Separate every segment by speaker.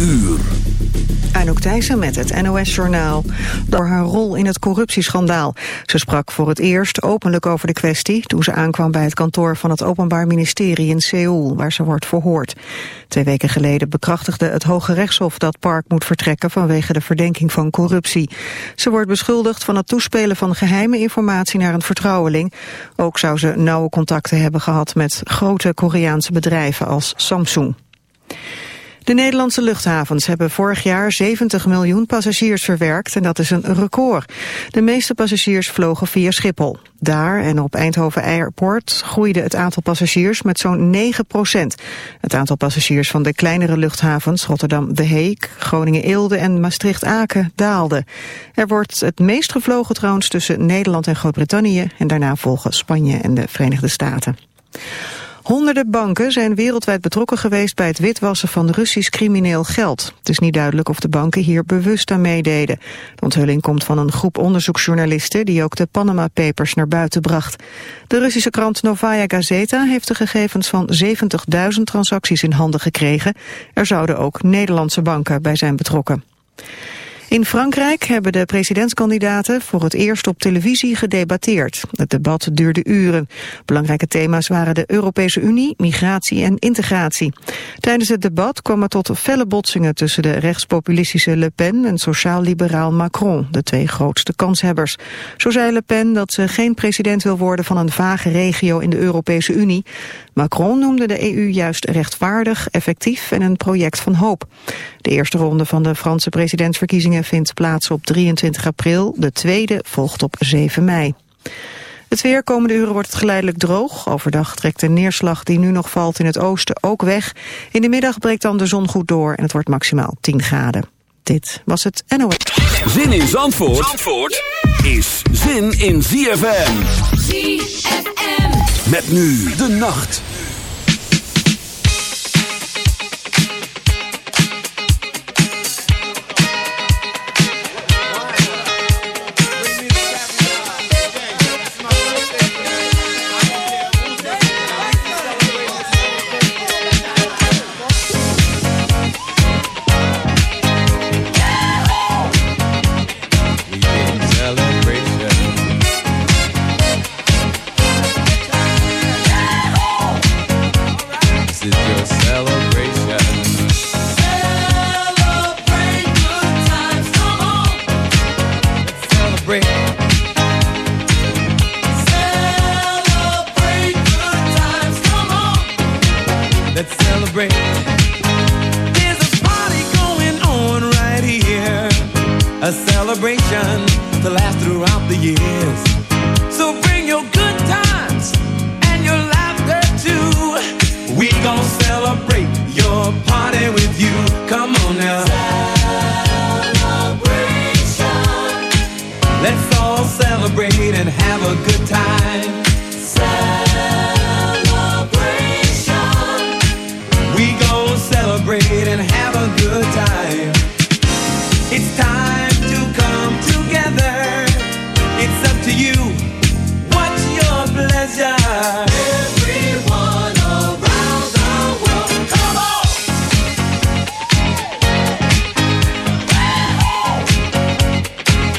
Speaker 1: uur.
Speaker 2: Anouk Thijssen met het NOS-journaal. Door haar rol in het corruptieschandaal. Ze sprak voor het eerst openlijk over de kwestie... toen ze aankwam bij het kantoor van het Openbaar Ministerie in Seoul... waar ze wordt verhoord. Twee weken geleden bekrachtigde het Hoge Rechtshof... dat Park moet vertrekken vanwege de verdenking van corruptie. Ze wordt beschuldigd van het toespelen van geheime informatie... naar een vertrouweling. Ook zou ze nauwe contacten hebben gehad met grote Koreaanse bedrijven als Samsung. De Nederlandse luchthavens hebben vorig jaar 70 miljoen passagiers verwerkt en dat is een record. De meeste passagiers vlogen via Schiphol. Daar en op Eindhoven Airport groeide het aantal passagiers met zo'n 9 procent. Het aantal passagiers van de kleinere luchthavens Rotterdam De Heek, Groningen Eelde en Maastricht Aken daalde. Er wordt het meest gevlogen trouwens tussen Nederland en Groot-Brittannië en daarna volgen Spanje en de Verenigde Staten. Honderden banken zijn wereldwijd betrokken geweest bij het witwassen van Russisch crimineel geld. Het is niet duidelijk of de banken hier bewust aan meededen. De onthulling komt van een groep onderzoeksjournalisten die ook de Panama Papers naar buiten bracht. De Russische krant Novaya Gazeta heeft de gegevens van 70.000 transacties in handen gekregen. Er zouden ook Nederlandse banken bij zijn betrokken. In Frankrijk hebben de presidentskandidaten voor het eerst op televisie gedebatteerd. Het debat duurde uren. Belangrijke thema's waren de Europese Unie, migratie en integratie. Tijdens het debat kwam tot felle botsingen tussen de rechtspopulistische Le Pen en sociaal-liberaal Macron, de twee grootste kanshebbers. Zo zei Le Pen dat ze geen president wil worden van een vage regio in de Europese Unie. Macron noemde de EU juist rechtvaardig, effectief en een project van hoop. De eerste ronde van de Franse presidentsverkiezingen vindt plaats op 23 april. De tweede volgt op 7 mei. Het weer komende uren wordt het geleidelijk droog. Overdag trekt de neerslag die nu nog valt in het oosten ook weg. In de middag breekt dan de zon goed door en het wordt maximaal 10 graden. Dit was het NOS.
Speaker 1: Zin in Zandvoort, Zandvoort is zin in ZFM. ZFM. Met nu de nacht.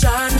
Speaker 3: sunshine.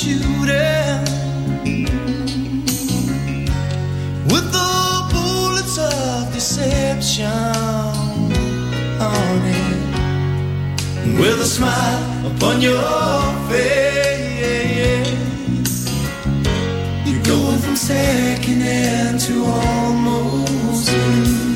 Speaker 4: shooting with the bullets of deception on it, with a smile upon your face. You're going from second hand to almost.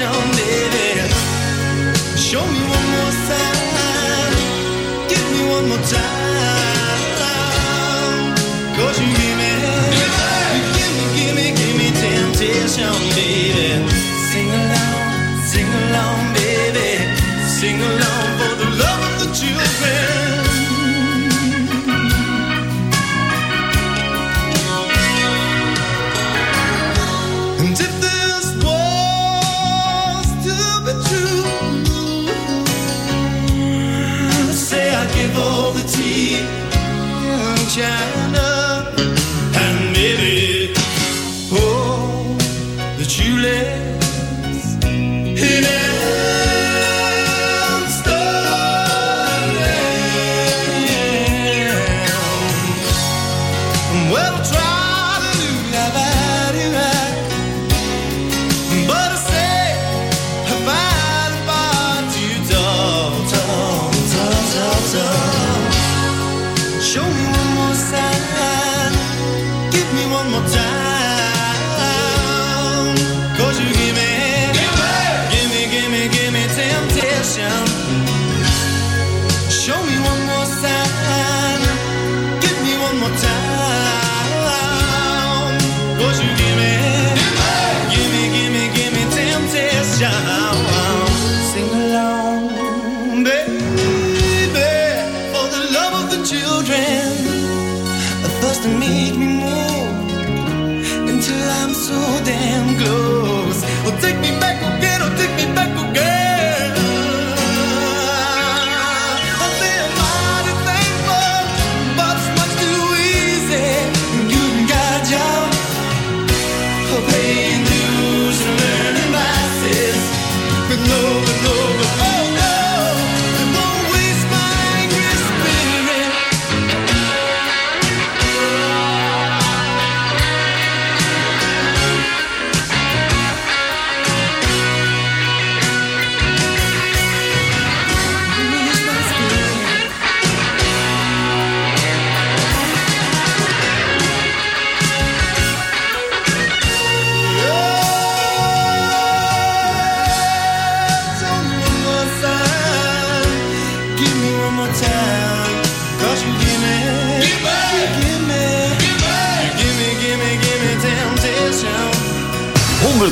Speaker 4: show.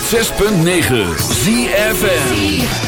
Speaker 5: 106.9
Speaker 4: ZFN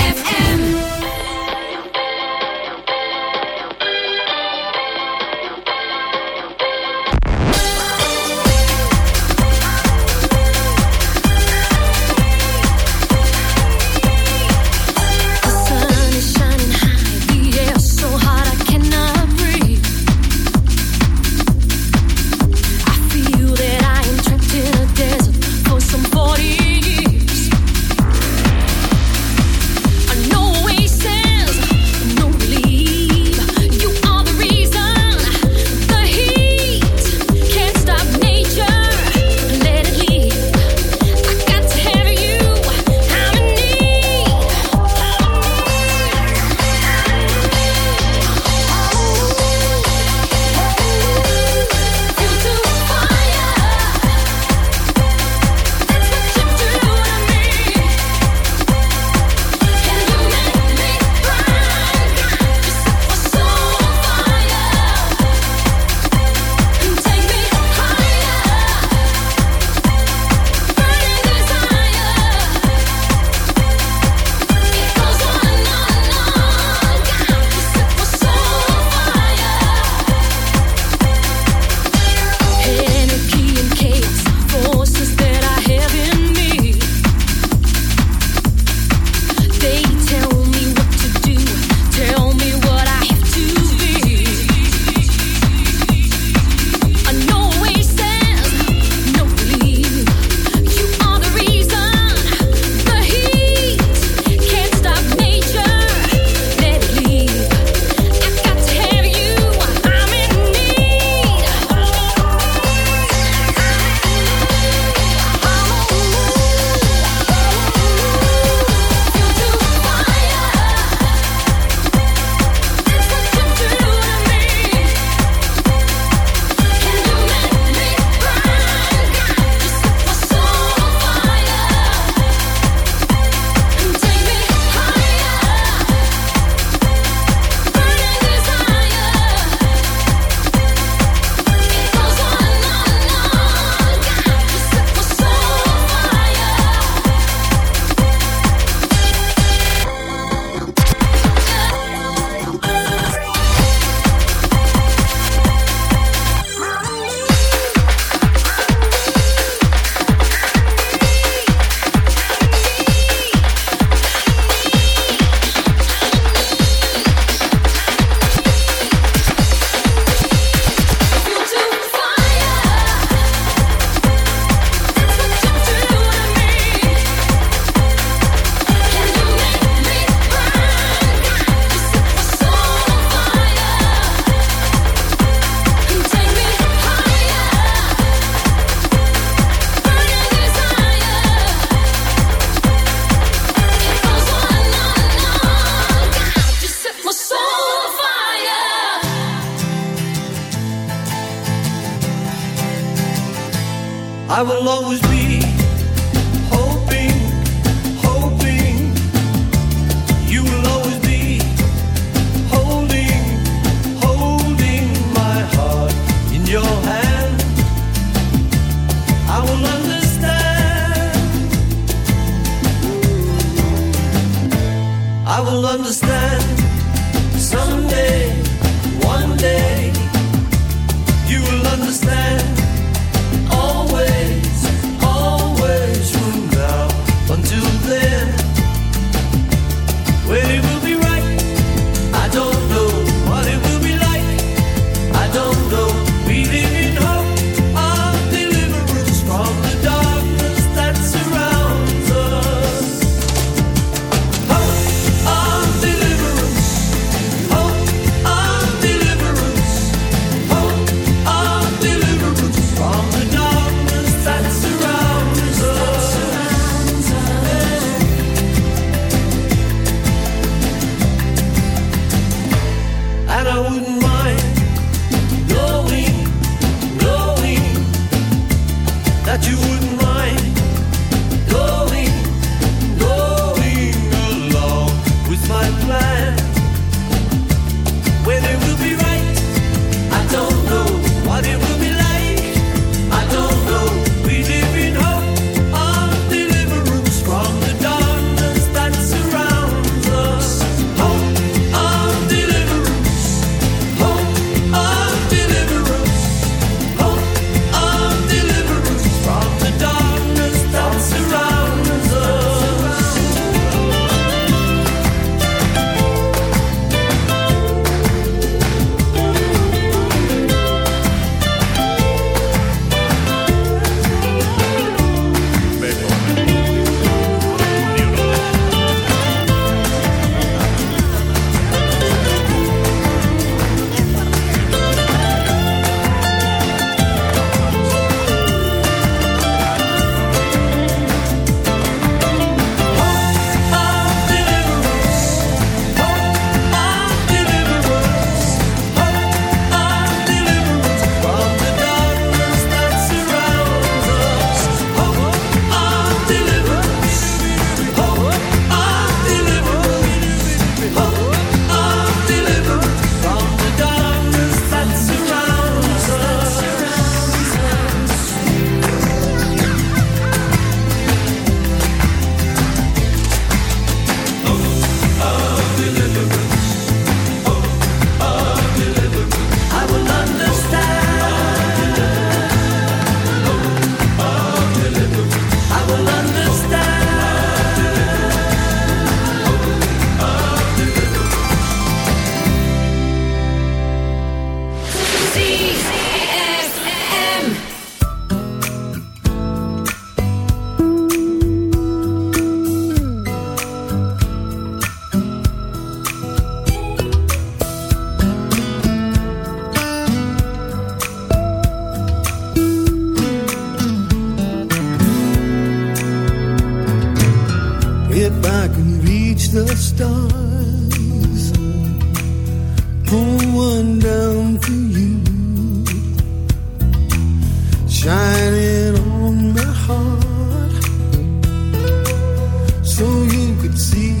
Speaker 4: Could see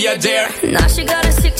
Speaker 6: you,
Speaker 7: dear.
Speaker 6: Now she got a six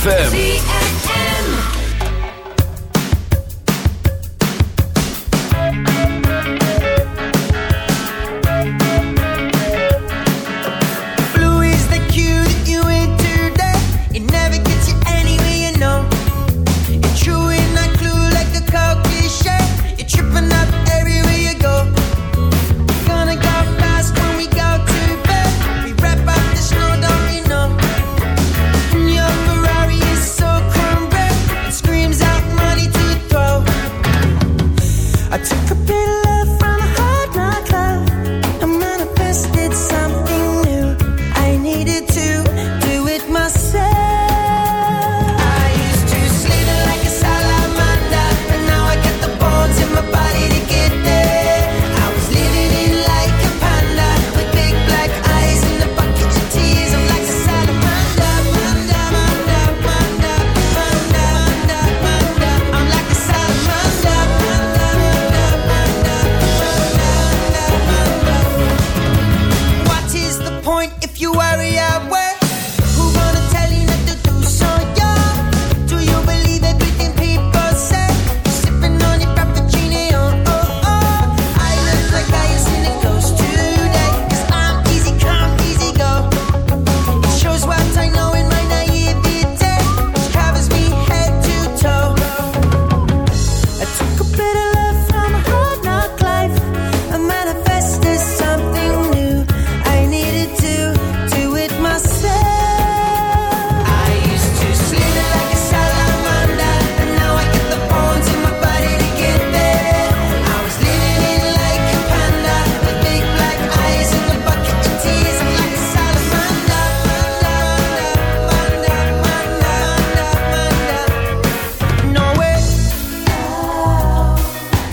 Speaker 1: ZFM.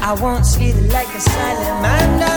Speaker 6: I won't
Speaker 8: see the
Speaker 9: light of silent man.